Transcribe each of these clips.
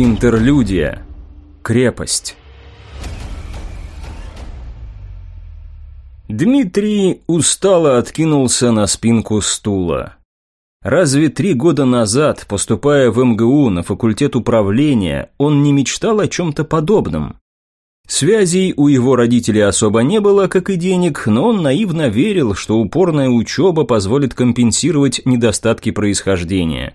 Интерлюдия. Крепость. Дмитрий устало откинулся на спинку стула. Разве три года назад, поступая в МГУ на факультет управления, он не мечтал о чем-то подобном? Связей у его родителей особо не было, как и денег, но он наивно верил, что упорная учеба позволит компенсировать недостатки происхождения.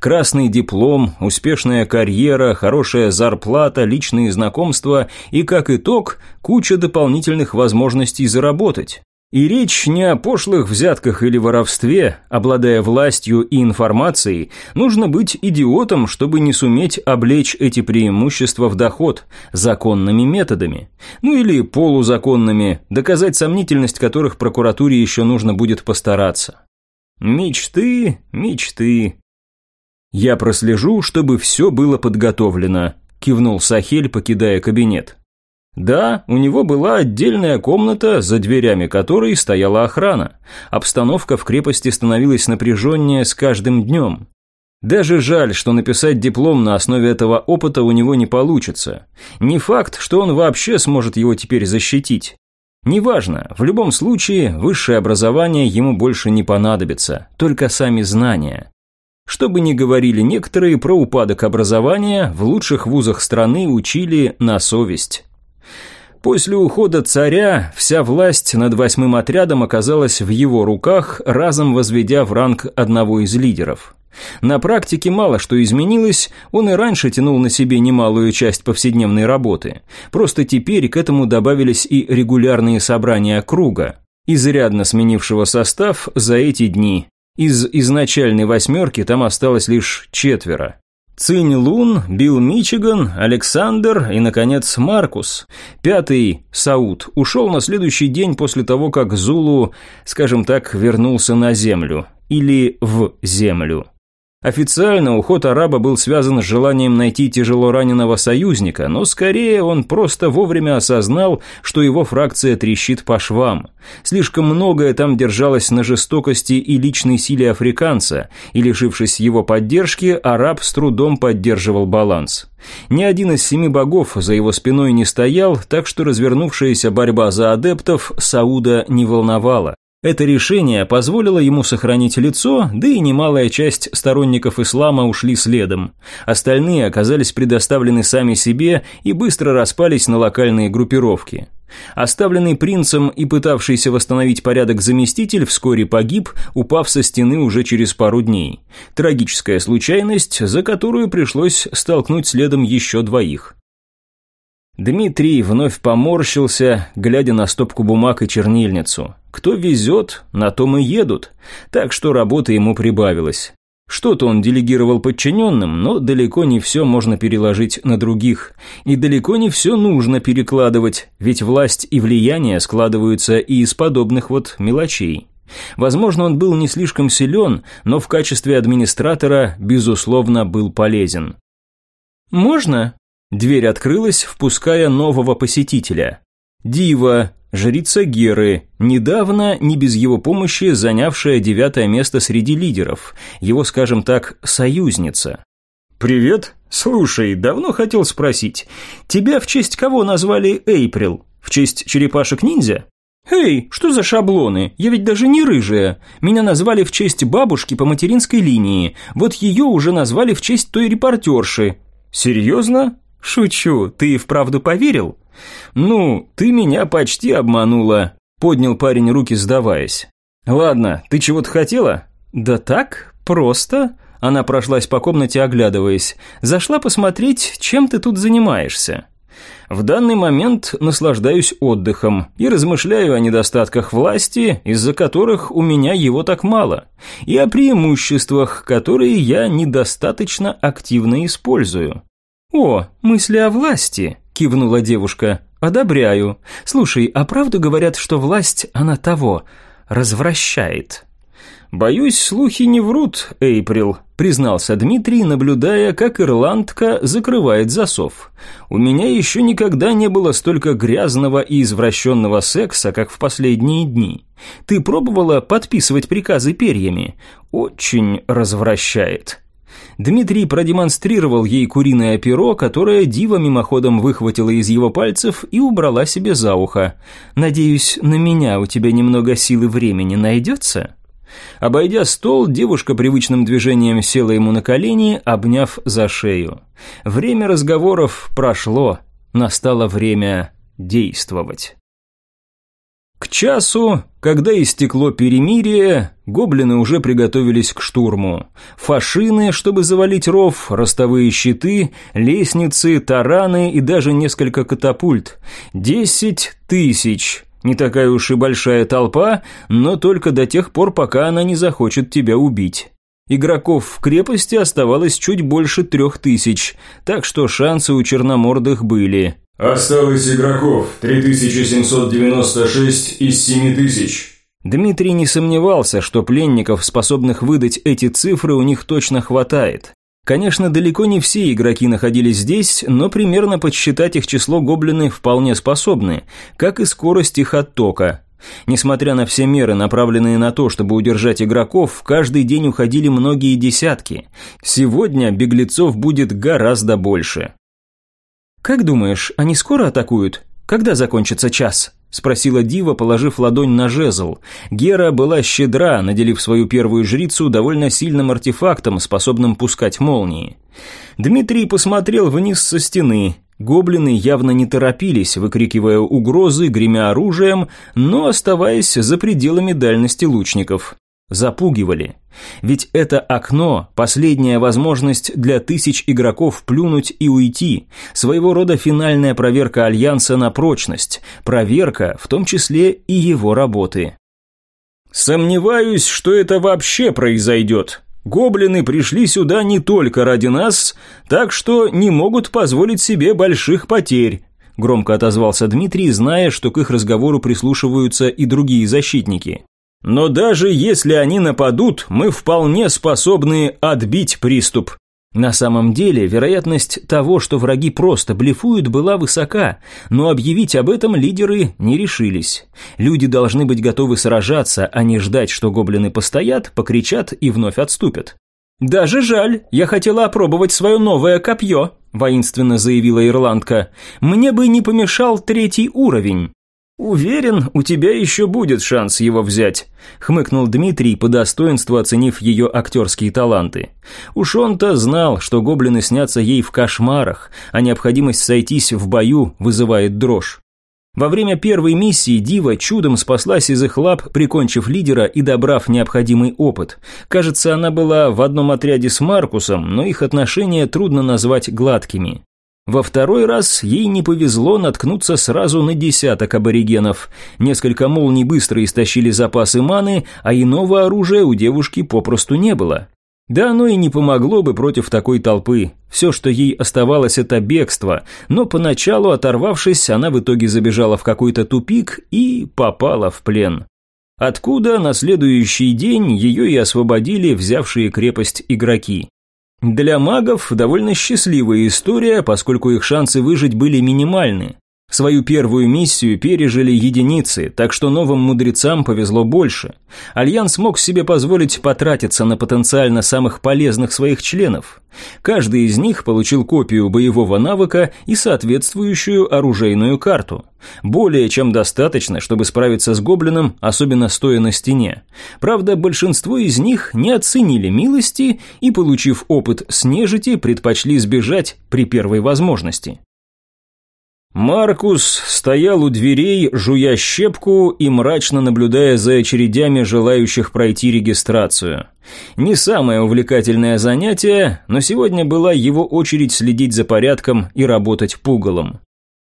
Красный диплом, успешная карьера, хорошая зарплата, личные знакомства и, как итог, куча дополнительных возможностей заработать. И речь не о пошлых взятках или воровстве, обладая властью и информацией, нужно быть идиотом, чтобы не суметь облечь эти преимущества в доход законными методами. Ну или полузаконными, доказать сомнительность которых прокуратуре еще нужно будет постараться. Мечты, мечты. Я прослежу, чтобы все было подготовлено, кивнул Сахель, покидая кабинет. Да, у него была отдельная комната, за дверями которой стояла охрана. Обстановка в крепости становилась напряженнее с каждым днем. Даже жаль, что написать диплом на основе этого опыта у него не получится. Не факт, что он вообще сможет его теперь защитить. Неважно, в любом случае, высшее образование ему больше не понадобится, только сами знания. Что бы ни говорили некоторые про упадок образования, в лучших вузах страны учили на совесть. После ухода царя вся власть над восьмым отрядом оказалась в его руках, разом возведя в ранг одного из лидеров. На практике мало что изменилось, он и раньше тянул на себе немалую часть повседневной работы. Просто теперь к этому добавились и регулярные собрания круга, изрядно сменившего состав за эти дни. Из изначальной восьмерки там осталось лишь четверо. Цинь Лун, Билл Мичиган, Александр и, наконец, Маркус. Пятый, Сауд, ушел на следующий день после того, как Зулу, скажем так, вернулся на землю. Или в землю. Официально уход араба был связан с желанием найти тяжело раненого союзника, но скорее он просто вовремя осознал, что его фракция трещит по швам. Слишком многое там держалось на жестокости и личной силе африканца, и лишившись его поддержки, араб с трудом поддерживал баланс. Ни один из семи богов за его спиной не стоял, так что развернувшаяся борьба за адептов Сауда не волновала. Это решение позволило ему сохранить лицо, да и немалая часть сторонников ислама ушли следом. Остальные оказались предоставлены сами себе и быстро распались на локальные группировки. Оставленный принцем и пытавшийся восстановить порядок заместитель вскоре погиб, упав со стены уже через пару дней. Трагическая случайность, за которую пришлось столкнуть следом еще двоих. Дмитрий вновь поморщился, глядя на стопку бумаг и чернильницу. Кто везет, на том и едут, так что работы ему прибавилось. Что-то он делегировал подчиненным, но далеко не все можно переложить на других. И далеко не все нужно перекладывать, ведь власть и влияние складываются и из подобных вот мелочей. Возможно, он был не слишком силен, но в качестве администратора, безусловно, был полезен. «Можно?» Дверь открылась, впуская нового посетителя. Дива, жрица Геры, недавно, не без его помощи, занявшая девятое место среди лидеров, его, скажем так, союзница. «Привет. Слушай, давно хотел спросить, тебя в честь кого назвали Эйприл? В честь черепашек-ниндзя?» «Эй, что за шаблоны? Я ведь даже не рыжая. Меня назвали в честь бабушки по материнской линии. Вот ее уже назвали в честь той репортерши». «Серьезно? «Шучу, ты и вправду поверил?» «Ну, ты меня почти обманула», – поднял парень руки, сдаваясь. «Ладно, ты чего-то хотела?» «Да так, просто». Она прошлась по комнате, оглядываясь. «Зашла посмотреть, чем ты тут занимаешься». В данный момент наслаждаюсь отдыхом и размышляю о недостатках власти, из-за которых у меня его так мало, и о преимуществах, которые я недостаточно активно использую. «О, мысли о власти», – кивнула девушка. «Одобряю. Слушай, а правду говорят, что власть, она того, развращает?» «Боюсь, слухи не врут, Эйприл», – признался Дмитрий, наблюдая, как ирландка закрывает засов. «У меня еще никогда не было столько грязного и извращенного секса, как в последние дни. Ты пробовала подписывать приказы перьями? Очень развращает». Дмитрий продемонстрировал ей куриное перо, которое Дива мимоходом выхватила из его пальцев и убрала себе за ухо. «Надеюсь, на меня у тебя немного силы времени найдется?» Обойдя стол, девушка привычным движением села ему на колени, обняв за шею. Время разговоров прошло, настало время действовать. К часу, когда истекло перемирие, гоблины уже приготовились к штурму. Фашины, чтобы завалить ров, ростовые щиты, лестницы, тараны и даже несколько катапульт. Десять тысяч. Не такая уж и большая толпа, но только до тех пор, пока она не захочет тебя убить. Игроков в крепости оставалось чуть больше трех тысяч, так что шансы у черномордых были. Осталось игроков 3796 из 7000. Дмитрий не сомневался, что пленников, способных выдать эти цифры, у них точно хватает. Конечно, далеко не все игроки находились здесь, но примерно подсчитать их число гоблины вполне способны, как и скорость их оттока. Несмотря на все меры, направленные на то, чтобы удержать игроков, каждый день уходили многие десятки. Сегодня беглецов будет гораздо больше. «Как думаешь, они скоро атакуют? Когда закончится час?» – спросила Дива, положив ладонь на жезл. Гера была щедра, наделив свою первую жрицу довольно сильным артефактом, способным пускать молнии. Дмитрий посмотрел вниз со стены. Гоблины явно не торопились, выкрикивая угрозы, гремя оружием, но оставаясь за пределами дальности лучников запугивали. Ведь это окно – последняя возможность для тысяч игроков плюнуть и уйти, своего рода финальная проверка Альянса на прочность, проверка, в том числе и его работы. «Сомневаюсь, что это вообще произойдет», Гоблины пришли сюда не только ради нас, так что не могут позволить себе больших потерь», – громко отозвался Дмитрий, зная, что к их разговору прислушиваются и другие защитники. Но даже если они нападут, мы вполне способны отбить приступ. На самом деле, вероятность того, что враги просто блефуют, была высока, но объявить об этом лидеры не решились. Люди должны быть готовы сражаться, а не ждать, что гоблины постоят, покричат и вновь отступят. «Даже жаль, я хотела опробовать свое новое копье», – воинственно заявила ирландка. «Мне бы не помешал третий уровень». «Уверен, у тебя еще будет шанс его взять», – хмыкнул Дмитрий, по достоинству оценив ее актерские таланты. Уж он-то знал, что гоблины снятся ей в кошмарах, а необходимость сойтись в бою вызывает дрожь. Во время первой миссии Дива чудом спаслась из их лап, прикончив лидера и добрав необходимый опыт. Кажется, она была в одном отряде с Маркусом, но их отношения трудно назвать гладкими. Во второй раз ей не повезло наткнуться сразу на десяток аборигенов. Несколько молний быстро истощили запасы маны, а иного оружия у девушки попросту не было. Да оно и не помогло бы против такой толпы. Все, что ей оставалось, это бегство, но поначалу, оторвавшись, она в итоге забежала в какой-то тупик и попала в плен. Откуда на следующий день ее и освободили взявшие крепость игроки. Для магов довольно счастливая история, поскольку их шансы выжить были минимальны. Свою первую миссию пережили единицы, так что новым мудрецам повезло больше. Альянс мог себе позволить потратиться на потенциально самых полезных своих членов. Каждый из них получил копию боевого навыка и соответствующую оружейную карту. Более чем достаточно, чтобы справиться с гоблином, особенно стоя на стене. Правда, большинство из них не оценили милости и, получив опыт с нежити, предпочли сбежать при первой возможности. Маркус стоял у дверей, жуя щепку и мрачно наблюдая за очередями желающих пройти регистрацию. Не самое увлекательное занятие, но сегодня была его очередь следить за порядком и работать пугалом.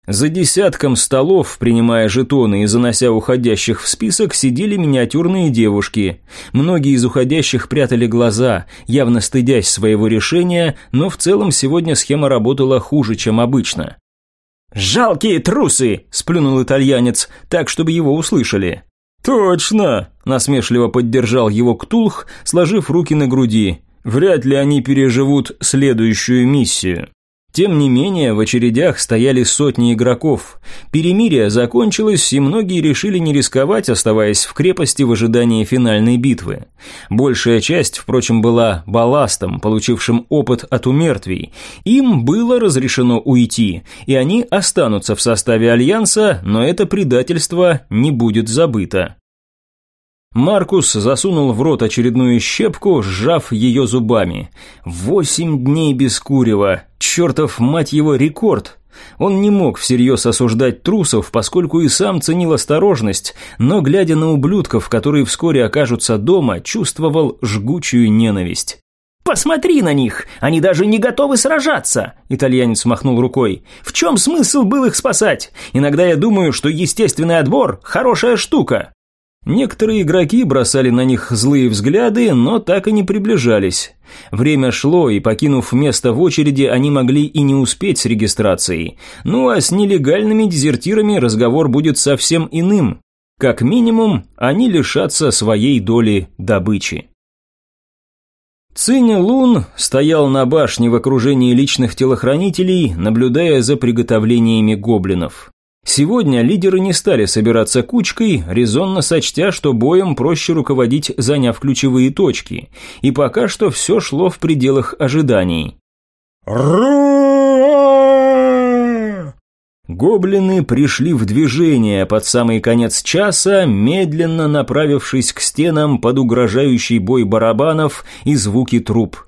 За десятком столов, принимая жетоны и занося уходящих в список, сидели миниатюрные девушки. Многие из уходящих прятали глаза, явно стыдясь своего решения, но в целом сегодня схема работала хуже, чем обычно. «Жалкие трусы!» – сплюнул итальянец, так, чтобы его услышали. «Точно!» – насмешливо поддержал его Ктулх, сложив руки на груди. «Вряд ли они переживут следующую миссию». Тем не менее, в очередях стояли сотни игроков. Перемирие закончилось, и многие решили не рисковать, оставаясь в крепости в ожидании финальной битвы. Большая часть, впрочем, была балластом, получившим опыт от умертвий. Им было разрешено уйти, и они останутся в составе Альянса, но это предательство не будет забыто. Маркус засунул в рот очередную щепку, сжав ее зубами. Восемь дней без курева. Чертов, мать его, рекорд. Он не мог всерьез осуждать трусов, поскольку и сам ценил осторожность, но, глядя на ублюдков, которые вскоре окажутся дома, чувствовал жгучую ненависть. «Посмотри на них! Они даже не готовы сражаться!» Итальянец махнул рукой. «В чем смысл был их спасать? Иногда я думаю, что естественный отбор – хорошая штука. Некоторые игроки бросали на них злые взгляды, но так и не приближались. Время шло, и покинув место в очереди, они могли и не успеть с регистрацией. Ну а с нелегальными дезертирами разговор будет совсем иным. Как минимум, они лишатся своей доли добычи. Цинь Лун стоял на башне в окружении личных телохранителей, наблюдая за приготовлениями гоблинов. Сегодня лидеры не стали собираться кучкой, резонно сочтя, что боем проще руководить, заняв ключевые точки, и пока что все шло в пределах ожиданий. Гоблины пришли в движение под самый конец часа, медленно направившись к стенам под угрожающий бой барабанов и звуки труп.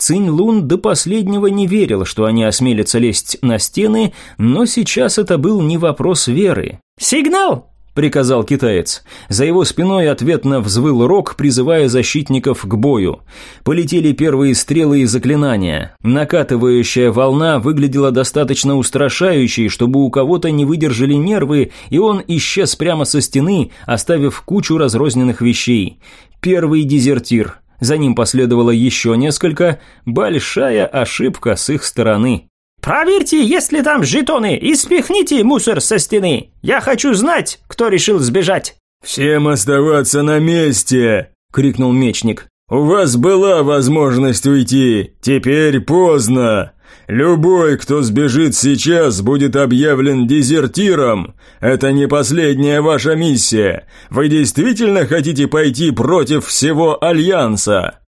Цинь Лун до последнего не верил, что они осмелятся лезть на стены, но сейчас это был не вопрос веры. «Сигнал!» – приказал китаец. За его спиной ответно взвыл рог, призывая защитников к бою. Полетели первые стрелы и заклинания. Накатывающая волна выглядела достаточно устрашающей, чтобы у кого-то не выдержали нервы, и он исчез прямо со стены, оставив кучу разрозненных вещей. Первый дезертир – за ним последовало еще несколько. Большая ошибка с их стороны. «Проверьте, есть ли там жетоны, и спихните мусор со стены. Я хочу знать, кто решил сбежать». «Всем оставаться на месте!» – крикнул мечник. «У вас была возможность уйти, теперь поздно. Любой, кто сбежит сейчас, будет объявлен дезертиром. Это не последняя ваша миссия. Вы действительно хотите пойти против всего Альянса?»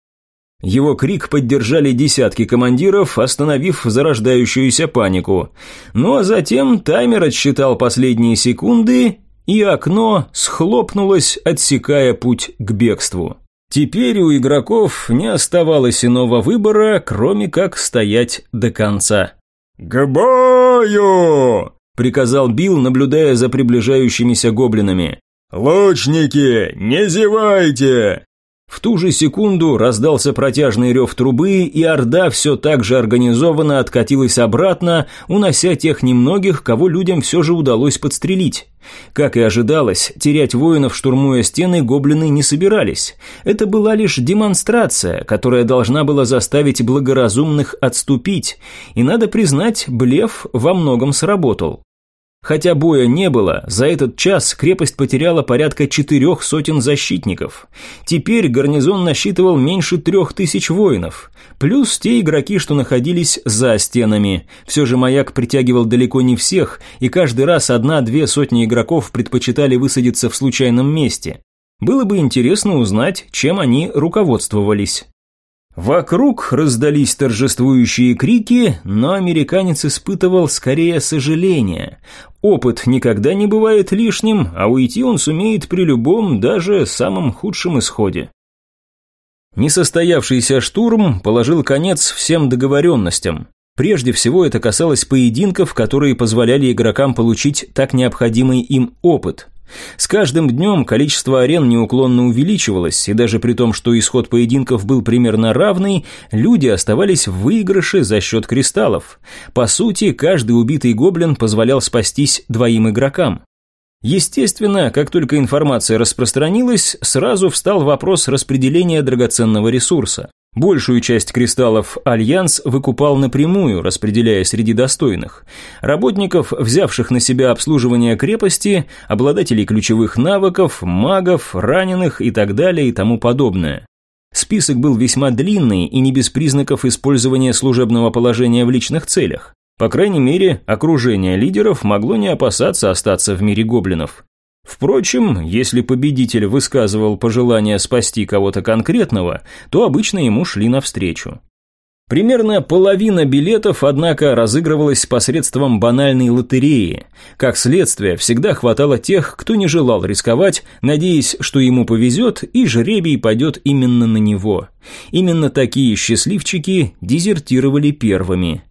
Его крик поддержали десятки командиров, остановив зарождающуюся панику. Ну а затем таймер отсчитал последние секунды, и окно схлопнулось, отсекая путь к бегству. Теперь у игроков не оставалось иного выбора, кроме как стоять до конца. «К бою!» – приказал Билл, наблюдая за приближающимися гоблинами. «Лучники, не зевайте! В ту же секунду раздался протяжный рев трубы, и Орда все так же организованно откатилась обратно, унося тех немногих, кого людям все же удалось подстрелить. Как и ожидалось, терять воинов, штурмуя стены, гоблины не собирались. Это была лишь демонстрация, которая должна была заставить благоразумных отступить, и, надо признать, блеф во многом сработал. Хотя боя не было, за этот час крепость потеряла порядка четырех сотен защитников. Теперь гарнизон насчитывал меньше трех тысяч воинов, плюс те игроки, что находились за стенами. Все же маяк притягивал далеко не всех, и каждый раз одна-две сотни игроков предпочитали высадиться в случайном месте. Было бы интересно узнать, чем они руководствовались. Вокруг раздались торжествующие крики, но американец испытывал скорее сожаление. Опыт никогда не бывает лишним, а уйти он сумеет при любом, даже самом худшем исходе. Несостоявшийся штурм положил конец всем договоренностям. Прежде всего это касалось поединков, которые позволяли игрокам получить так необходимый им опыт. С каждым днем количество арен неуклонно увеличивалось, и даже при том, что исход поединков был примерно равный, люди оставались в выигрыше за счет кристаллов. По сути, каждый убитый гоблин позволял спастись двоим игрокам. Естественно, как только информация распространилась, сразу встал вопрос распределения драгоценного ресурса. Большую часть кристаллов Альянс выкупал напрямую, распределяя среди достойных. Работников, взявших на себя обслуживание крепости, обладателей ключевых навыков, магов, раненых и так далее и тому подобное. Список был весьма длинный и не без признаков использования служебного положения в личных целях. По крайней мере, окружение лидеров могло не опасаться остаться в мире гоблинов. Впрочем, если победитель высказывал пожелание спасти кого-то конкретного, то обычно ему шли навстречу. Примерно половина билетов, однако, разыгрывалась посредством банальной лотереи. Как следствие, всегда хватало тех, кто не желал рисковать, надеясь, что ему повезет, и жребий пойдет именно на него. Именно такие счастливчики дезертировали первыми.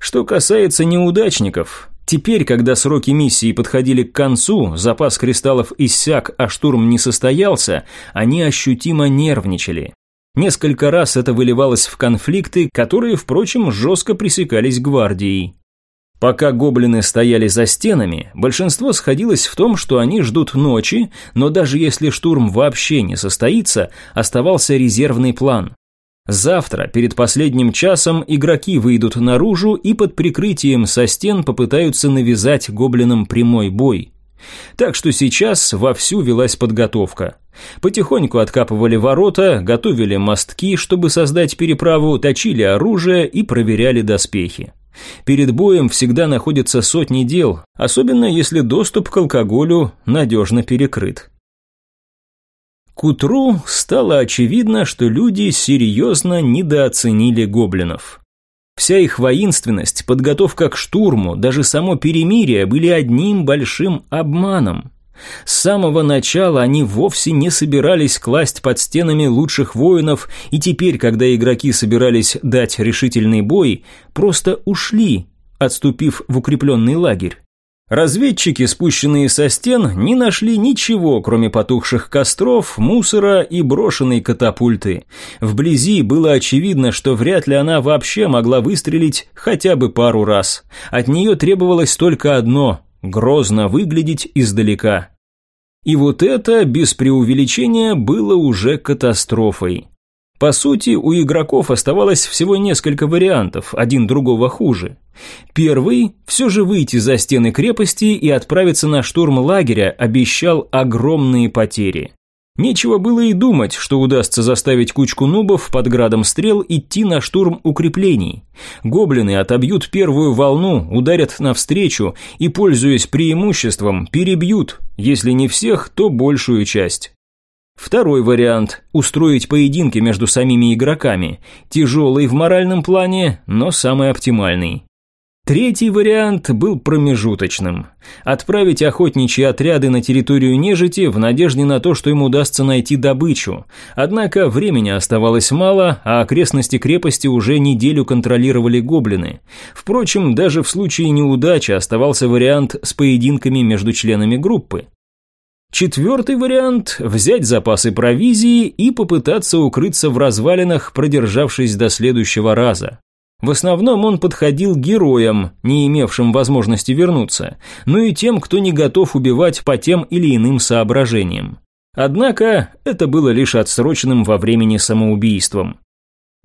Что касается неудачников, теперь, когда сроки миссии подходили к концу, запас кристаллов иссяк, а штурм не состоялся, они ощутимо нервничали. Несколько раз это выливалось в конфликты, которые, впрочем, жестко пресекались гвардией. Пока гоблины стояли за стенами, большинство сходилось в том, что они ждут ночи, но даже если штурм вообще не состоится, оставался резервный план. Завтра, перед последним часом, игроки выйдут наружу и под прикрытием со стен попытаются навязать гоблинам прямой бой. Так что сейчас вовсю велась подготовка. Потихоньку откапывали ворота, готовили мостки, чтобы создать переправу, точили оружие и проверяли доспехи. Перед боем всегда находятся сотни дел, особенно если доступ к алкоголю надежно перекрыт. К утру стало очевидно, что люди серьезно недооценили гоблинов. Вся их воинственность, подготовка к штурму, даже само перемирие были одним большим обманом. С самого начала они вовсе не собирались класть под стенами лучших воинов, и теперь, когда игроки собирались дать решительный бой, просто ушли, отступив в укрепленный лагерь. Разведчики, спущенные со стен, не нашли ничего, кроме потухших костров, мусора и брошенной катапульты. Вблизи было очевидно, что вряд ли она вообще могла выстрелить хотя бы пару раз. От нее требовалось только одно – грозно выглядеть издалека. И вот это, без преувеличения, было уже катастрофой. По сути, у игроков оставалось всего несколько вариантов, один другого хуже. Первый – все же выйти за стены крепости и отправиться на штурм лагеря обещал огромные потери. Нечего было и думать, что удастся заставить кучку нубов под градом стрел идти на штурм укреплений. Гоблины отобьют первую волну, ударят навстречу и, пользуясь преимуществом, перебьют, если не всех, то большую часть. Второй вариант – устроить поединки между самими игроками. Тяжелый в моральном плане, но самый оптимальный. Третий вариант был промежуточным. Отправить охотничьи отряды на территорию нежити в надежде на то, что им удастся найти добычу. Однако времени оставалось мало, а окрестности крепости уже неделю контролировали гоблины. Впрочем, даже в случае неудачи оставался вариант с поединками между членами группы. Четвертый вариант – взять запасы провизии и попытаться укрыться в развалинах, продержавшись до следующего раза. В основном он подходил героям, не имевшим возможности вернуться, но и тем, кто не готов убивать по тем или иным соображениям. Однако это было лишь отсроченным во времени самоубийством.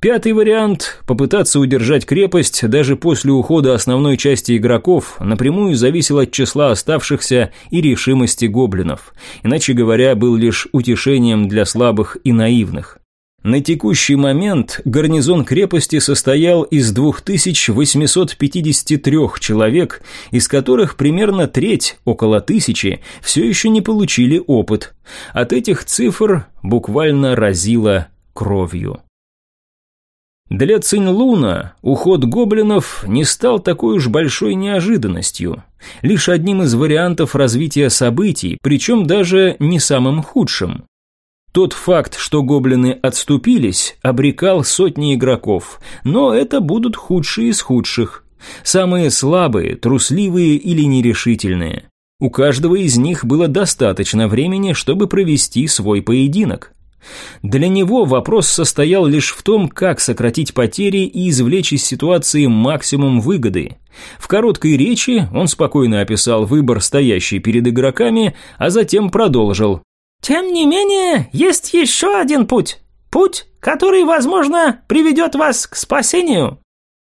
Пятый вариант – попытаться удержать крепость даже после ухода основной части игроков напрямую зависел от числа оставшихся и решимости гоблинов, иначе говоря, был лишь утешением для слабых и наивных. На текущий момент гарнизон крепости состоял из 2853 человек, из которых примерно треть, около тысячи, все еще не получили опыт. От этих цифр буквально разило кровью. Для Цинь-Луна уход гоблинов не стал такой уж большой неожиданностью, лишь одним из вариантов развития событий, причем даже не самым худшим. Тот факт, что гоблины отступились, обрекал сотни игроков, но это будут худшие из худших. Самые слабые, трусливые или нерешительные. У каждого из них было достаточно времени, чтобы провести свой поединок. Для него вопрос состоял лишь в том, как сократить потери и извлечь из ситуации максимум выгоды. В короткой речи он спокойно описал выбор, стоящий перед игроками, а затем продолжил. «Тем не менее, есть еще один путь. Путь, который, возможно, приведет вас к спасению.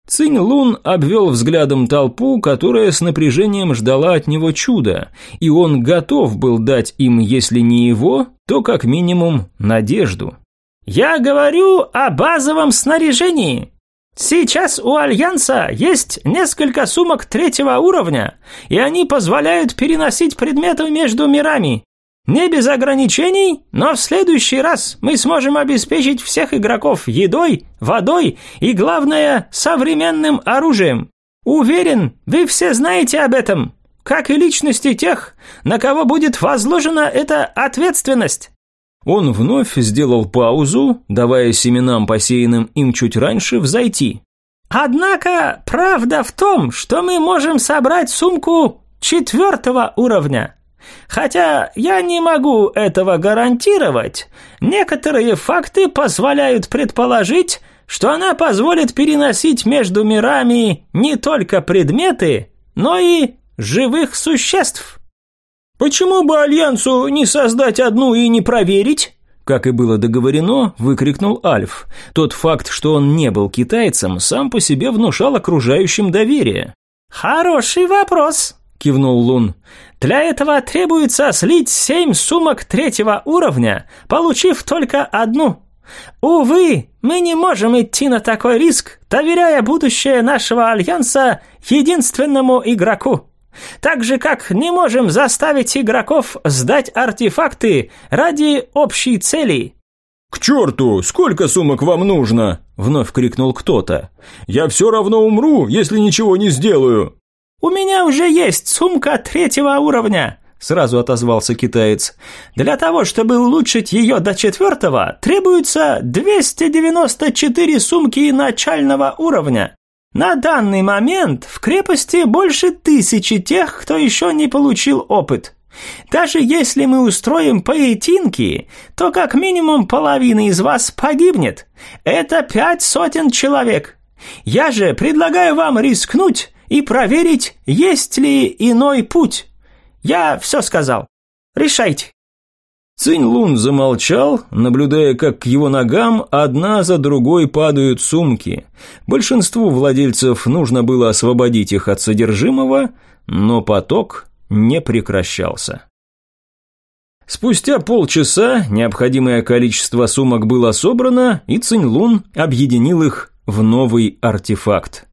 Цинь Лун обвел взглядом толпу, которая с напряжением ждала от него чуда, и он готов был дать им, если не его, то как минимум надежду. «Я говорю о базовом снаряжении!» Сейчас у Альянса есть несколько сумок третьего уровня, и они позволяют переносить предметы между мирами. Не без ограничений, но в следующий раз мы сможем обеспечить всех игроков едой, водой и, главное, современным оружием. Уверен, вы все знаете об этом, как и личности тех, на кого будет возложена эта ответственность. Он вновь сделал паузу, давая семенам, посеянным им чуть раньше, взойти. «Однако правда в том, что мы можем собрать сумку четвертого уровня. Хотя я не могу этого гарантировать. Некоторые факты позволяют предположить, что она позволит переносить между мирами не только предметы, но и живых существ». «Почему бы Альянсу не создать одну и не проверить?» Как и было договорено, выкрикнул Альф. Тот факт, что он не был китайцем, сам по себе внушал окружающим доверие. «Хороший вопрос», – кивнул Лун. «Для этого требуется слить семь сумок третьего уровня, получив только одну. Увы, мы не можем идти на такой риск, доверяя будущее нашего альянса единственному игроку». Так же, как не можем заставить игроков сдать артефакты ради общей цели. «К черту! Сколько сумок вам нужно?» – вновь крикнул кто-то. «Я все равно умру, если ничего не сделаю!» «У меня уже есть сумка третьего уровня!» – сразу отозвался китаец. «Для того, чтобы улучшить ее до четвертого, требуется 294 сумки начального уровня. На данный момент в крепости больше тысячи тех, кто еще не получил опыт. Даже если мы устроим поединки, то как минимум половина из вас погибнет. Это пять сотен человек. Я же предлагаю вам рискнуть и проверить, есть ли иной путь. Я все сказал. Решайте. Цинь Лун замолчал, наблюдая, как к его ногам одна за другой падают сумки. Большинству владельцев нужно было освободить их от содержимого, но поток не прекращался. Спустя полчаса необходимое количество сумок было собрано, и Цинь Лун объединил их в новый артефакт.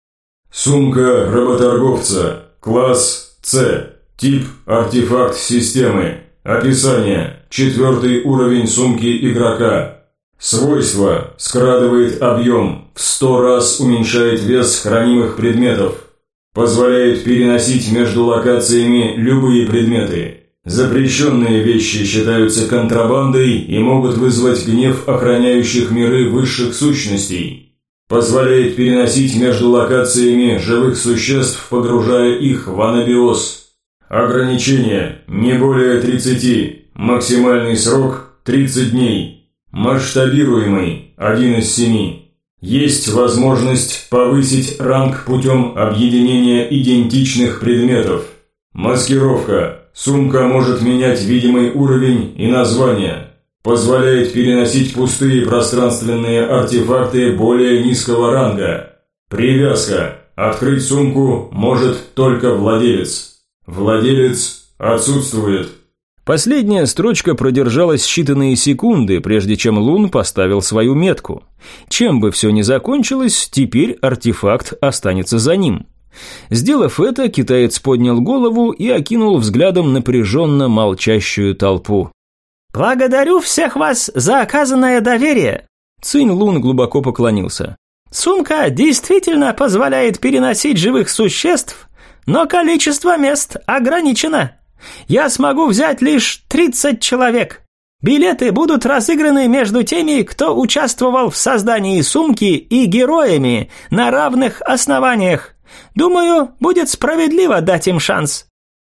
Сумка работорговца, класс С, тип артефакт системы, описание – Четвертый уровень сумки игрока. Свойство скрадывает объем, в сто раз уменьшает вес хранимых предметов. Позволяет переносить между локациями любые предметы. Запрещенные вещи считаются контрабандой и могут вызвать гнев охраняющих миры высших сущностей. Позволяет переносить между локациями живых существ, погружая их в анабиоз. Ограничение не более 30. Максимальный срок – 30 дней. Масштабируемый – один из семи. Есть возможность повысить ранг путем объединения идентичных предметов. Маскировка. Сумка может менять видимый уровень и название. Позволяет переносить пустые пространственные артефакты более низкого ранга. Привязка. Открыть сумку может только владелец. Владелец отсутствует. Последняя строчка продержалась считанные секунды, прежде чем Лун поставил свою метку. Чем бы все ни закончилось, теперь артефакт останется за ним. Сделав это, китаец поднял голову и окинул взглядом напряженно молчащую толпу. «Благодарю всех вас за оказанное доверие!» Цинь Лун глубоко поклонился. «Сумка действительно позволяет переносить живых существ, но количество мест ограничено. Я смогу взять лишь 30 человек. Билеты будут разыграны между теми, кто участвовал в создании сумки и героями на равных основаниях. Думаю, будет справедливо дать им шанс.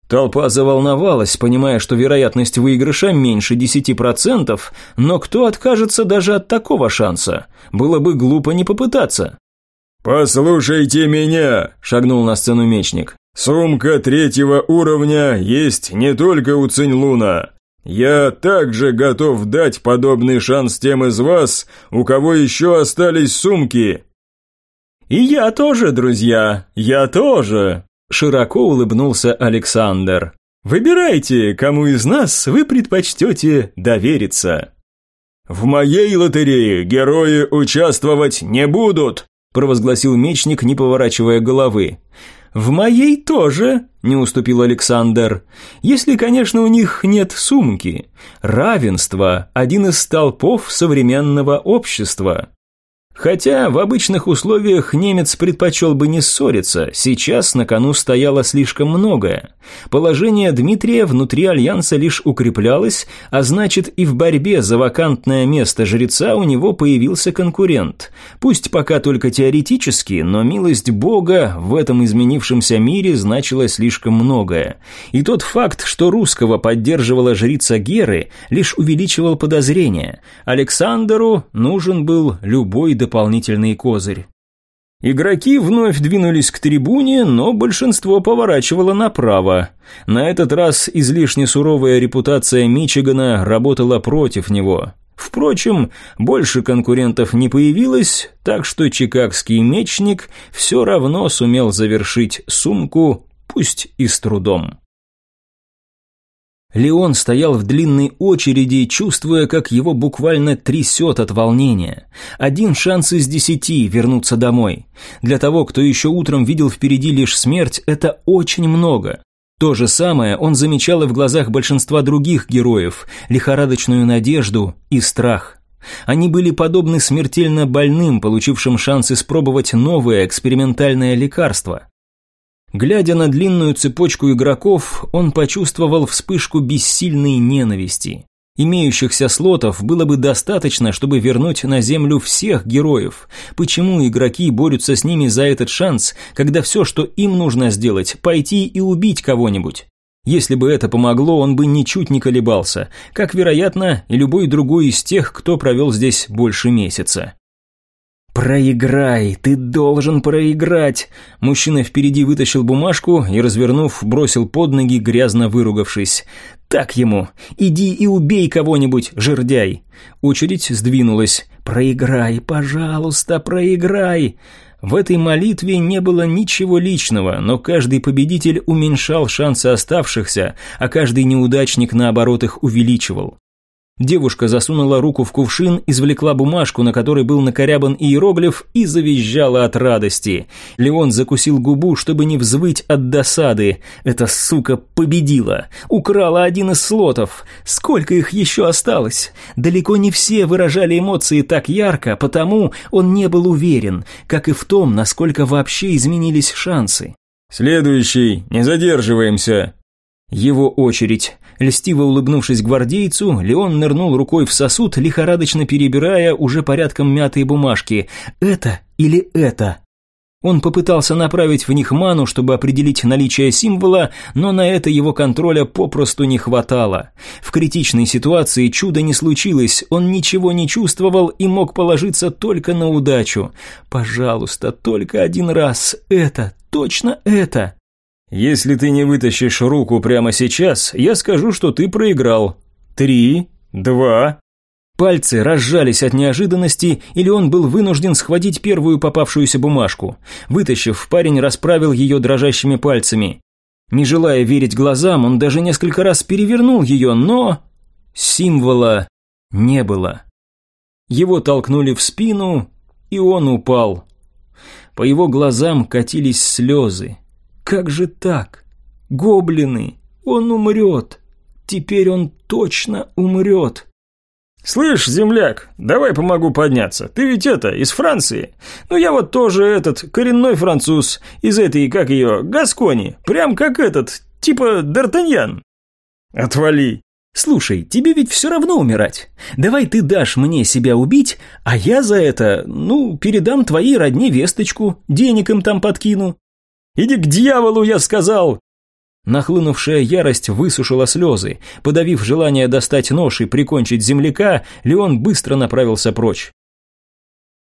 Толпа заволновалась, понимая, что вероятность выигрыша меньше 10%, но кто откажется даже от такого шанса? Было бы глупо не попытаться. «Послушайте меня!» – шагнул на сцену мечник. Сумка третьего уровня есть не только у Циньлуна. Я также готов дать подобный шанс тем из вас, у кого еще остались сумки. И я тоже, друзья, я тоже, широко улыбнулся Александр. Выбирайте, кому из нас вы предпочтете довериться. В моей лотерее герои участвовать не будут, – провозгласил мечник, не поворачивая головы. «В моей тоже», – не уступил Александр. «Если, конечно, у них нет сумки. Равенство – один из столпов современного общества». Хотя в обычных условиях немец предпочел бы не ссориться, сейчас на кону стояло слишком многое. Положение Дмитрия внутри Альянса лишь укреплялось, а значит и в борьбе за вакантное место жреца у него появился конкурент. Пусть пока только теоретически, но милость Бога в этом изменившемся мире значила слишком многое. И тот факт, что русского поддерживала жрица Геры, лишь увеличивал подозрения. Александру нужен был любой дополнительный козырь. Игроки вновь двинулись к трибуне, но большинство поворачивало направо. На этот раз излишне суровая репутация Мичигана работала против него. Впрочем, больше конкурентов не появилось, так что чикагский мечник все равно сумел завершить сумку, пусть и с трудом. Леон стоял в длинной очереди, чувствуя, как его буквально трясет от волнения. Один шанс из десяти вернуться домой. Для того, кто еще утром видел впереди лишь смерть, это очень много. То же самое он замечал и в глазах большинства других героев, лихорадочную надежду и страх. Они были подобны смертельно больным, получившим шанс испробовать новое экспериментальное лекарство. Глядя на длинную цепочку игроков, он почувствовал вспышку бессильной ненависти. Имеющихся слотов было бы достаточно, чтобы вернуть на Землю всех героев. Почему игроки борются с ними за этот шанс, когда все, что им нужно сделать, пойти и убить кого-нибудь? Если бы это помогло, он бы ничуть не колебался, как, вероятно, и любой другой из тех, кто провел здесь больше месяца. «Проиграй, ты должен проиграть!» Мужчина впереди вытащил бумажку и, развернув, бросил под ноги, грязно выругавшись. «Так ему! Иди и убей кого-нибудь, жердяй!» Очередь сдвинулась. «Проиграй, пожалуйста, проиграй!» В этой молитве не было ничего личного, но каждый победитель уменьшал шансы оставшихся, а каждый неудачник, наоборот, их увеличивал. Девушка засунула руку в кувшин, извлекла бумажку, на которой был накорябан иероглиф, и завизжала от радости. Леон закусил губу, чтобы не взвыть от досады. Эта сука победила. Украла один из слотов. Сколько их еще осталось? Далеко не все выражали эмоции так ярко, потому он не был уверен, как и в том, насколько вообще изменились шансы. «Следующий, не задерживаемся», его очередь. Льстиво улыбнувшись гвардейцу, Леон нырнул рукой в сосуд, лихорадочно перебирая уже порядком мятые бумажки. «Это или это?» Он попытался направить в них ману, чтобы определить наличие символа, но на это его контроля попросту не хватало. В критичной ситуации чуда не случилось, он ничего не чувствовал и мог положиться только на удачу. «Пожалуйста, только один раз, это, точно это!» Если ты не вытащишь руку прямо сейчас, я скажу, что ты проиграл. Три, два. Пальцы разжались от неожиданности, или он был вынужден схватить первую попавшуюся бумажку. Вытащив, парень расправил ее дрожащими пальцами. Не желая верить глазам, он даже несколько раз перевернул ее, но... Символа не было. Его толкнули в спину, и он упал. По его глазам катились слезы. Как же так? Гоблины! Он умрет! Теперь он точно умрет!» «Слышь, земляк, давай помогу подняться. Ты ведь это, из Франции. Ну я вот тоже этот, коренной француз, из этой, как ее, Гаскони. Прям как этот, типа Д'Артаньян». «Отвали». «Слушай, тебе ведь все равно умирать. Давай ты дашь мне себя убить, а я за это, ну, передам твоей родне весточку, денег им там подкину. Иди к дьяволу, я сказал!» Нахлынувшая ярость высушила слезы. Подавив желание достать нож и прикончить земляка, Леон быстро направился прочь.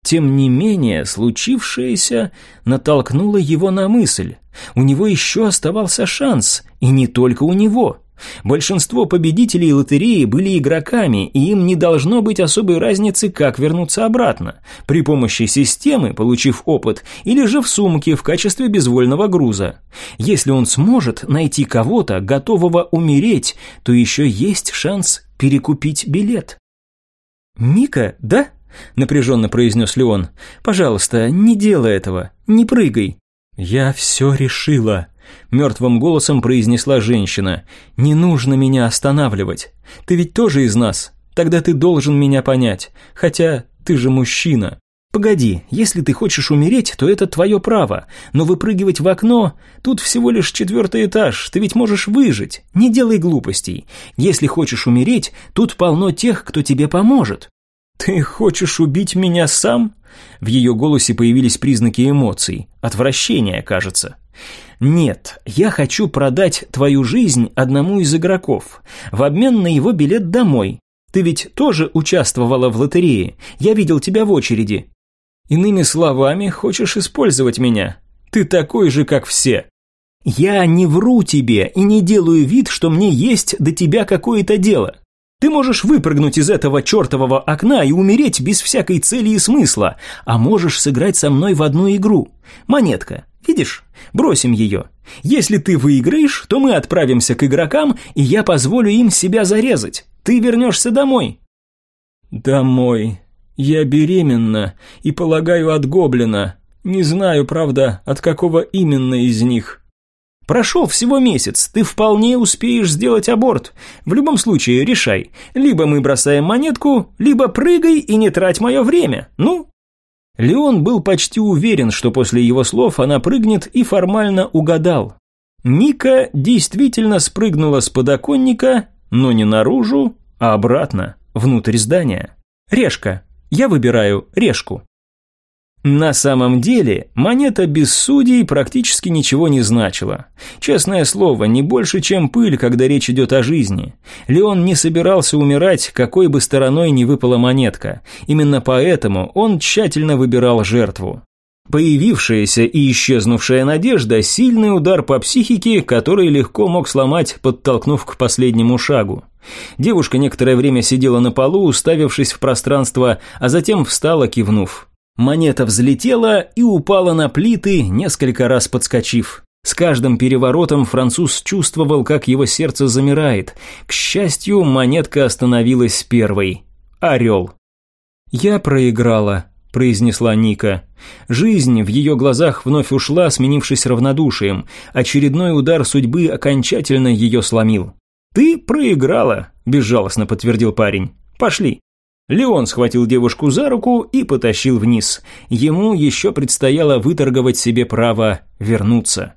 Тем не менее, случившееся натолкнуло его на мысль. У него еще оставался шанс, и не только у него. Большинство победителей лотереи были игроками, и им не должно быть особой разницы, как вернуться обратно. При помощи системы, получив опыт, или же в сумке в качестве безвольного груза. Если он сможет найти кого-то, готового умереть, то еще есть шанс перекупить билет. «Мика, да?» – напряженно произнес Леон. «Пожалуйста, не делай этого, не прыгай». «Я все решила», – мертвым голосом произнесла женщина. «Не нужно меня останавливать. Ты ведь тоже из нас. Тогда ты должен меня понять. Хотя ты же мужчина». «Погоди, если ты хочешь умереть, то это твое право, но выпрыгивать в окно, тут всего лишь четвертый этаж, ты ведь можешь выжить, не делай глупостей. Если хочешь умереть, тут полно тех, кто тебе поможет». «Ты хочешь убить меня сам?» В ее голосе появились признаки эмоций, отвращения, кажется. «Нет, я хочу продать твою жизнь одному из игроков, в обмен на его билет домой. Ты ведь тоже участвовала в лотерее, я видел тебя в очереди. Иными словами, хочешь использовать меня? Ты такой же, как все. Я не вру тебе и не делаю вид, что мне есть до тебя какое-то дело. Ты можешь выпрыгнуть из этого чертового окна и умереть без всякой цели и смысла, а можешь сыграть со мной в одну игру. Монетка, видишь? Бросим ее. Если ты выиграешь, то мы отправимся к игрокам, и я позволю им себя зарезать. Ты вернешься домой. Домой, я беременна и, полагаю, от гоблина. Не знаю, правда, от какого именно из них. Прошел всего месяц, ты вполне успеешь сделать аборт. В любом случае, решай. Либо мы бросаем монетку, либо прыгай и не трать мое время. Ну?» Леон был почти уверен, что после его слов она прыгнет и формально угадал. Ника действительно спрыгнула с подоконника, но не наружу, а обратно, внутрь здания. Решка, я выбираю решку. На самом деле, монета без судей практически ничего не значила. Честное слово, не больше, чем пыль, когда речь идет о жизни. Леон не собирался умирать, какой бы стороной ни выпала монетка. Именно поэтому он тщательно выбирал жертву. Появившаяся и исчезнувшая надежда – сильный удар по психике, который легко мог сломать, подтолкнув к последнему шагу. Девушка некоторое время сидела на полу, уставившись в пространство, а затем встала, кивнув. Монета взлетела и упала на плиты, несколько раз подскочив. С каждым переворотом француз чувствовал, как его сердце замирает. К счастью, монетка остановилась первой. Орел. «Я проиграла», – произнесла Ника. Жизнь в ее глазах вновь ушла, сменившись равнодушием. Очередной удар судьбы окончательно ее сломил. «Ты проиграла», – безжалостно подтвердил парень. «Пошли». Леон схватил девушку за руку и потащил вниз. Ему еще предстояло выторговать себе право вернуться.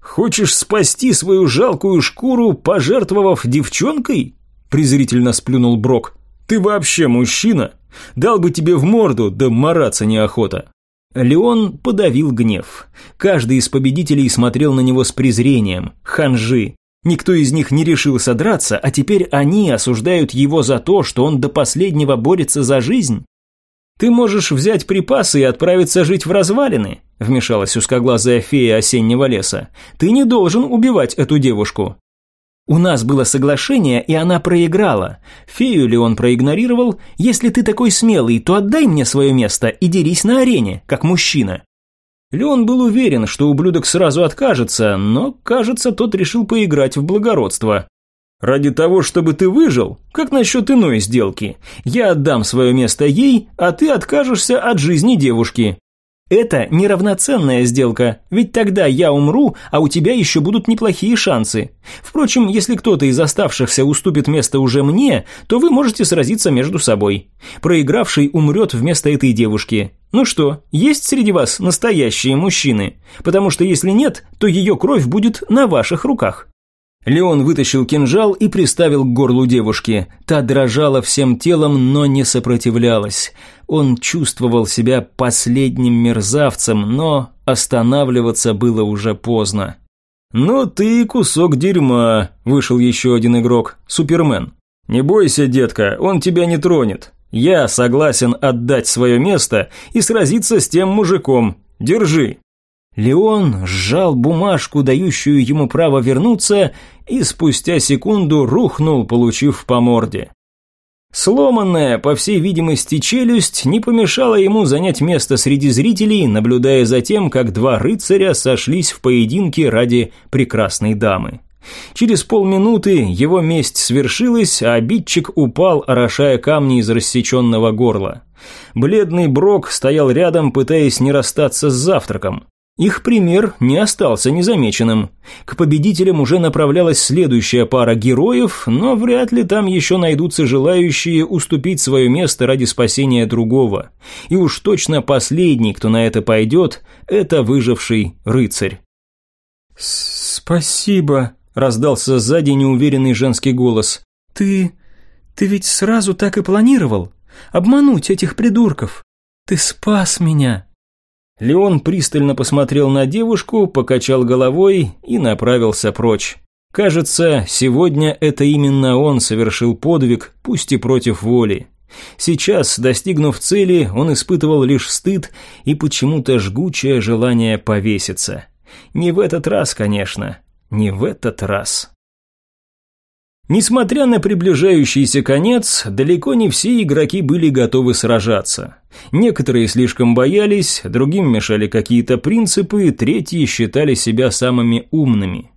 «Хочешь спасти свою жалкую шкуру, пожертвовав девчонкой?» презрительно сплюнул Брок. «Ты вообще мужчина? Дал бы тебе в морду, да мараться неохота». Леон подавил гнев. Каждый из победителей смотрел на него с презрением. Ханжи. Никто из них не решился драться, а теперь они осуждают его за то, что он до последнего борется за жизнь. «Ты можешь взять припасы и отправиться жить в развалины», вмешалась узкоглазая фея осеннего леса. «Ты не должен убивать эту девушку». «У нас было соглашение, и она проиграла. Фею ли он проигнорировал? Если ты такой смелый, то отдай мне свое место и дерись на арене, как мужчина». Леон был уверен, что ублюдок сразу откажется, но, кажется, тот решил поиграть в благородство. «Ради того, чтобы ты выжил? Как насчет иной сделки? Я отдам свое место ей, а ты откажешься от жизни девушки. Это неравноценная сделка, ведь тогда я умру, а у тебя еще будут неплохие шансы. Впрочем, если кто-то из оставшихся уступит место уже мне, то вы можете сразиться между собой. Проигравший умрет вместо этой девушки. Ну что, есть среди вас настоящие мужчины? Потому что если нет, то ее кровь будет на ваших руках. Леон вытащил кинжал и приставил к горлу девушки. Та дрожала всем телом, но не сопротивлялась. Он чувствовал себя последним мерзавцем, но останавливаться было уже поздно. «Ну ты кусок дерьма», – вышел еще один игрок, Супермен. «Не бойся, детка, он тебя не тронет. Я согласен отдать свое место и сразиться с тем мужиком. Держи». Леон сжал бумажку, дающую ему право вернуться, и спустя секунду рухнул, получив по морде. Сломанная, по всей видимости, челюсть не помешала ему занять место среди зрителей, наблюдая за тем, как два рыцаря сошлись в поединке ради прекрасной дамы. Через полминуты его месть свершилась, а обидчик упал, орошая камни из рассеченного горла. Бледный Брок стоял рядом, пытаясь не расстаться с завтраком. Их пример не остался незамеченным. К победителям уже направлялась следующая пара героев, но вряд ли там еще найдутся желающие уступить свое место ради спасения другого. И уж точно последний, кто на это пойдет, это выживший рыцарь. «Спасибо», – раздался сзади неуверенный женский голос. «Ты... ты ведь сразу так и планировал? Обмануть этих придурков? Ты спас меня!» Леон пристально посмотрел на девушку, покачал головой и направился прочь. Кажется, сегодня это именно он совершил подвиг, пусть и против воли. Сейчас, достигнув цели, он испытывал лишь стыд и почему-то жгучее желание повеситься. Не в этот раз, конечно, не в этот раз. Несмотря на приближающийся конец, далеко не все игроки были готовы сражаться. Некоторые слишком боялись, другим мешали какие-то принципы, третьи считали себя самыми умными.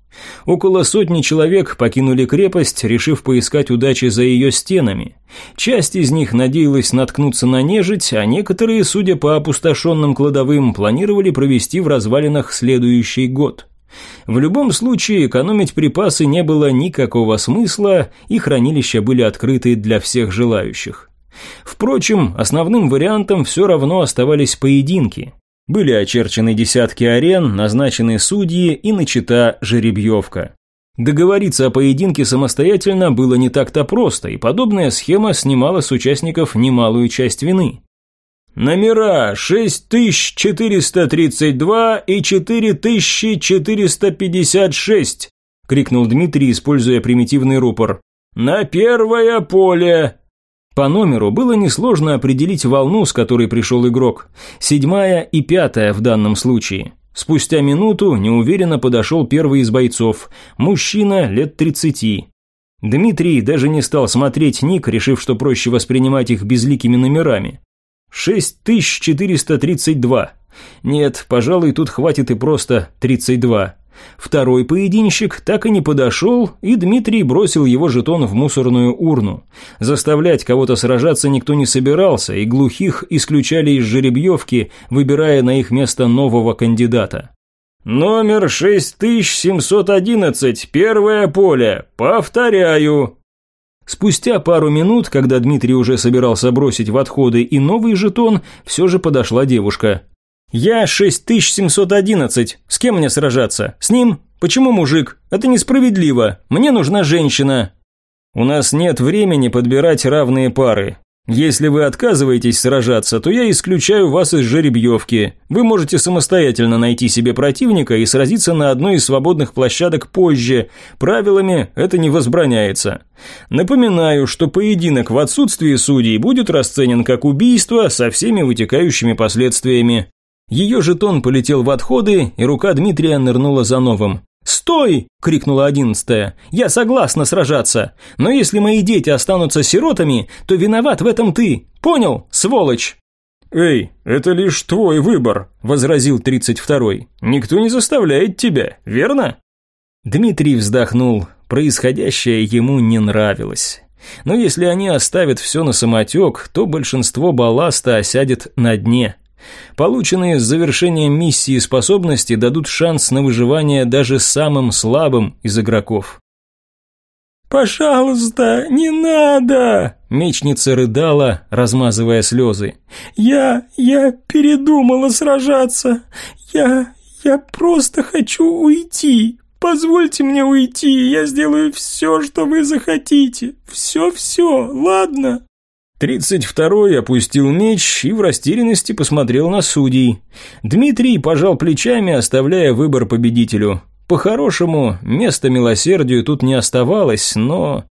Около сотни человек покинули крепость, решив поискать удачи за ее стенами. Часть из них надеялась наткнуться на нежить, а некоторые, судя по опустошенным кладовым, планировали провести в развалинах следующий год – в любом случае, экономить припасы не было никакого смысла, и хранилища были открыты для всех желающих. Впрочем, основным вариантом все равно оставались поединки. Были очерчены десятки арен, назначены судьи и начата жеребьевка. Договориться о поединке самостоятельно было не так-то просто, и подобная схема снимала с участников немалую часть вины. Номера 6432 и 4456, крикнул Дмитрий, используя примитивный рупор. На первое поле. По номеру было несложно определить волну, с которой пришел игрок. Седьмая и пятая в данном случае. Спустя минуту неуверенно подошел первый из бойцов, мужчина лет тридцати. Дмитрий даже не стал смотреть ник, решив, что проще воспринимать их безликими номерами. 6432. Нет, пожалуй, тут хватит и просто 32. Второй поединщик так и не подошел, и Дмитрий бросил его жетон в мусорную урну. Заставлять кого-то сражаться никто не собирался, и глухих исключали из жеребьевки, выбирая на их место нового кандидата. «Номер 6711, первое поле. Повторяю, Спустя пару минут, когда Дмитрий уже собирался бросить в отходы и новый жетон, все же подошла девушка. «Я 6711. С кем мне сражаться? С ним? Почему мужик? Это несправедливо. Мне нужна женщина». «У нас нет времени подбирать равные пары. Если вы отказываетесь сражаться, то я исключаю вас из жеребьевки. Вы можете самостоятельно найти себе противника и сразиться на одной из свободных площадок позже. Правилами это не возбраняется. Напоминаю, что поединок в отсутствии судей будет расценен как убийство со всеми вытекающими последствиями. Ее жетон полетел в отходы, и рука Дмитрия нырнула за новым. «Стой!» – крикнула одиннадцатая. «Я согласна сражаться, но если мои дети останутся сиротами, то виноват в этом ты. Понял, сволочь?» «Эй, это лишь твой выбор», – возразил тридцать второй. «Никто не заставляет тебя, верно?» Дмитрий вздохнул. Происходящее ему не нравилось. Но если они оставят все на самотек, то большинство балласта осядет на дне – Полученные с завершением миссии способности дадут шанс на выживание даже самым слабым из игроков. «Пожалуйста, не надо!» Мечница рыдала, размазывая слезы. «Я... я передумала сражаться. Я... я просто хочу уйти. Позвольте мне уйти, я сделаю все, что вы захотите. Все-все, ладно?» Тридцать второй опустил меч и в растерянности посмотрел на судей. Дмитрий пожал плечами, оставляя выбор победителю. По-хорошему, места милосердию тут не оставалось, но...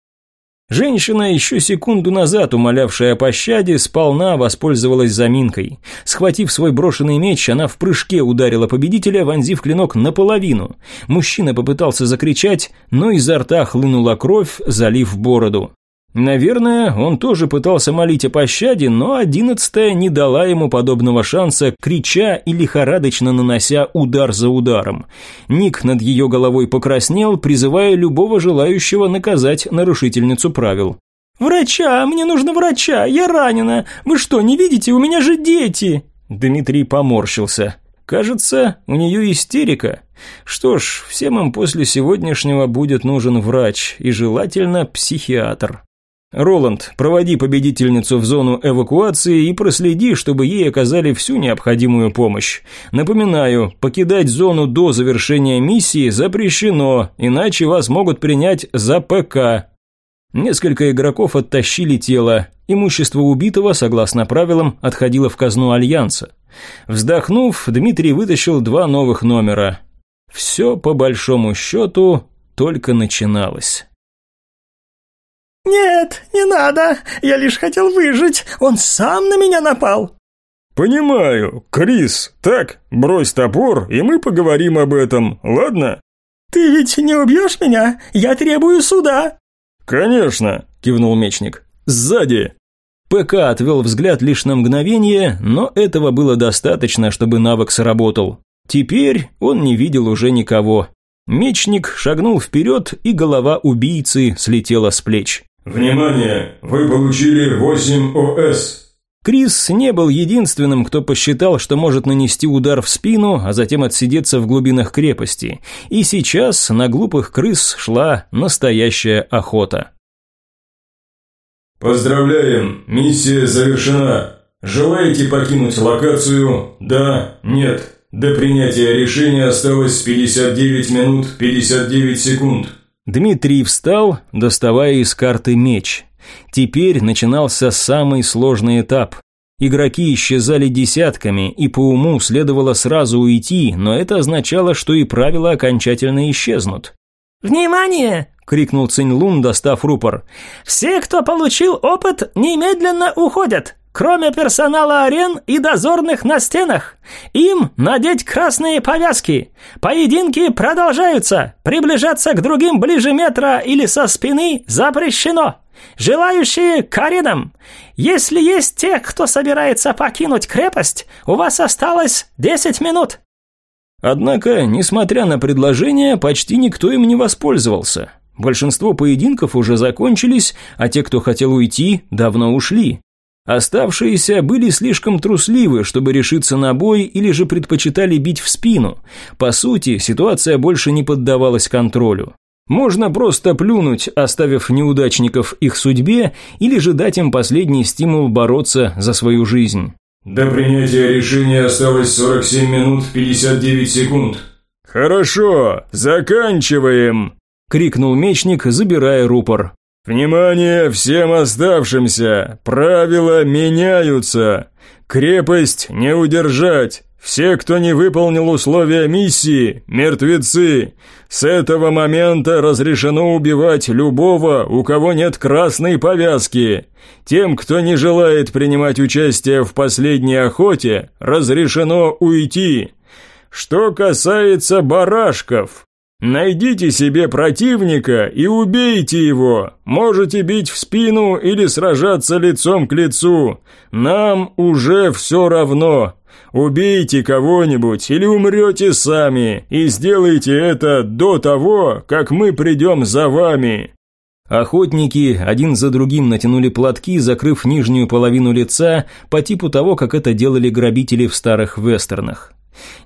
Женщина, еще секунду назад умолявшая о пощаде, сполна воспользовалась заминкой. Схватив свой брошенный меч, она в прыжке ударила победителя, вонзив клинок наполовину. Мужчина попытался закричать, но изо рта хлынула кровь, залив бороду. Наверное, он тоже пытался молить о пощаде, но одиннадцатая не дала ему подобного шанса, крича и лихорадочно нанося удар за ударом. Ник над ее головой покраснел, призывая любого желающего наказать нарушительницу правил. «Врача! Мне нужно врача! Я ранена! Вы что, не видите? У меня же дети!» Дмитрий поморщился. Кажется, у нее истерика. Что ж, всем им после сегодняшнего будет нужен врач и желательно психиатр. Роланд, проводи победительницу в зону эвакуации и проследи, чтобы ей оказали всю необходимую помощь. Напоминаю, покидать зону до завершения миссии запрещено, иначе вас могут принять за ПК. Несколько игроков оттащили тело. Имущество убитого, согласно правилам, отходило в казну Альянса. Вздохнув, Дмитрий вытащил два новых номера. Все, по большому счету, только начиналось. «Нет, не надо, я лишь хотел выжить, он сам на меня напал». «Понимаю, Крис, так, брось топор, и мы поговорим об этом, ладно?» «Ты ведь не убьешь меня? Я требую суда!» «Конечно!» – кивнул мечник. «Сзади!» ПК отвел взгляд лишь на мгновение, но этого было достаточно, чтобы навык сработал. Теперь он не видел уже никого. Мечник шагнул вперед, и голова убийцы слетела с плеч. Внимание! Вы получили 8 ОС. Крис не был единственным, кто посчитал, что может нанести удар в спину, а затем отсидеться в глубинах крепости. И сейчас на глупых крыс шла настоящая охота. Поздравляем, миссия завершена. Желаете покинуть локацию? Да, нет. До принятия решения осталось 59 минут 59 секунд. Дмитрий встал, доставая из карты меч. Теперь начинался самый сложный этап. Игроки исчезали десятками, и по уму следовало сразу уйти, но это означало, что и правила окончательно исчезнут. «Внимание!» – крикнул Цинь достав рупор. «Все, кто получил опыт, немедленно уходят! Кроме персонала арен и дозорных на стенах. Им надеть красные повязки. Поединки продолжаются. Приближаться к другим ближе метра или со спины запрещено. Желающие к аренам. Если есть те, кто собирается покинуть крепость, у вас осталось 10 минут. Однако, несмотря на предложение, почти никто им не воспользовался. Большинство поединков уже закончились, а те, кто хотел уйти, давно ушли. Оставшиеся были слишком трусливы, чтобы решиться на бой или же предпочитали бить в спину. По сути, ситуация больше не поддавалась контролю. Можно просто плюнуть, оставив неудачников их судьбе, или же дать им последний стимул бороться за свою жизнь. До принятия решения осталось 47 минут 59 секунд. «Хорошо, заканчиваем!» – крикнул мечник, забирая рупор. «Внимание всем оставшимся! Правила меняются! Крепость не удержать! Все, кто не выполнил условия миссии, мертвецы! С этого момента разрешено убивать любого, у кого нет красной повязки! Тем, кто не желает принимать участие в последней охоте, разрешено уйти!» Что касается барашков, Найдите себе противника и убейте его. Можете бить в спину или сражаться лицом к лицу. Нам уже все равно. Убейте кого-нибудь или умрете сами, и сделайте это до того, как мы придем за вами». Охотники один за другим натянули платки, закрыв нижнюю половину лица, по типу того, как это делали грабители в старых вестернах.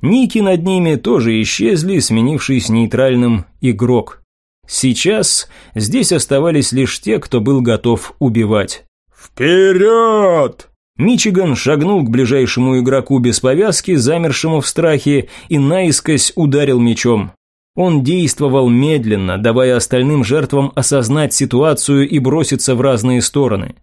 Ники над ними тоже исчезли, сменившись нейтральным «игрок». Сейчас здесь оставались лишь те, кто был готов убивать. «Вперед!» Мичиган шагнул к ближайшему игроку без повязки, замершему в страхе, и наискось ударил мечом. Он действовал медленно, давая остальным жертвам осознать ситуацию и броситься в разные стороны.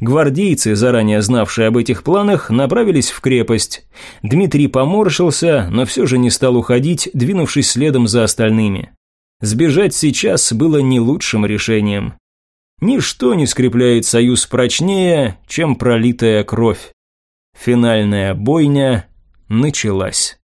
Гвардейцы, заранее знавшие об этих планах, направились в крепость. Дмитрий поморщился, но все же не стал уходить, двинувшись следом за остальными. Сбежать сейчас было не лучшим решением. Ничто не скрепляет союз прочнее, чем пролитая кровь. Финальная бойня началась.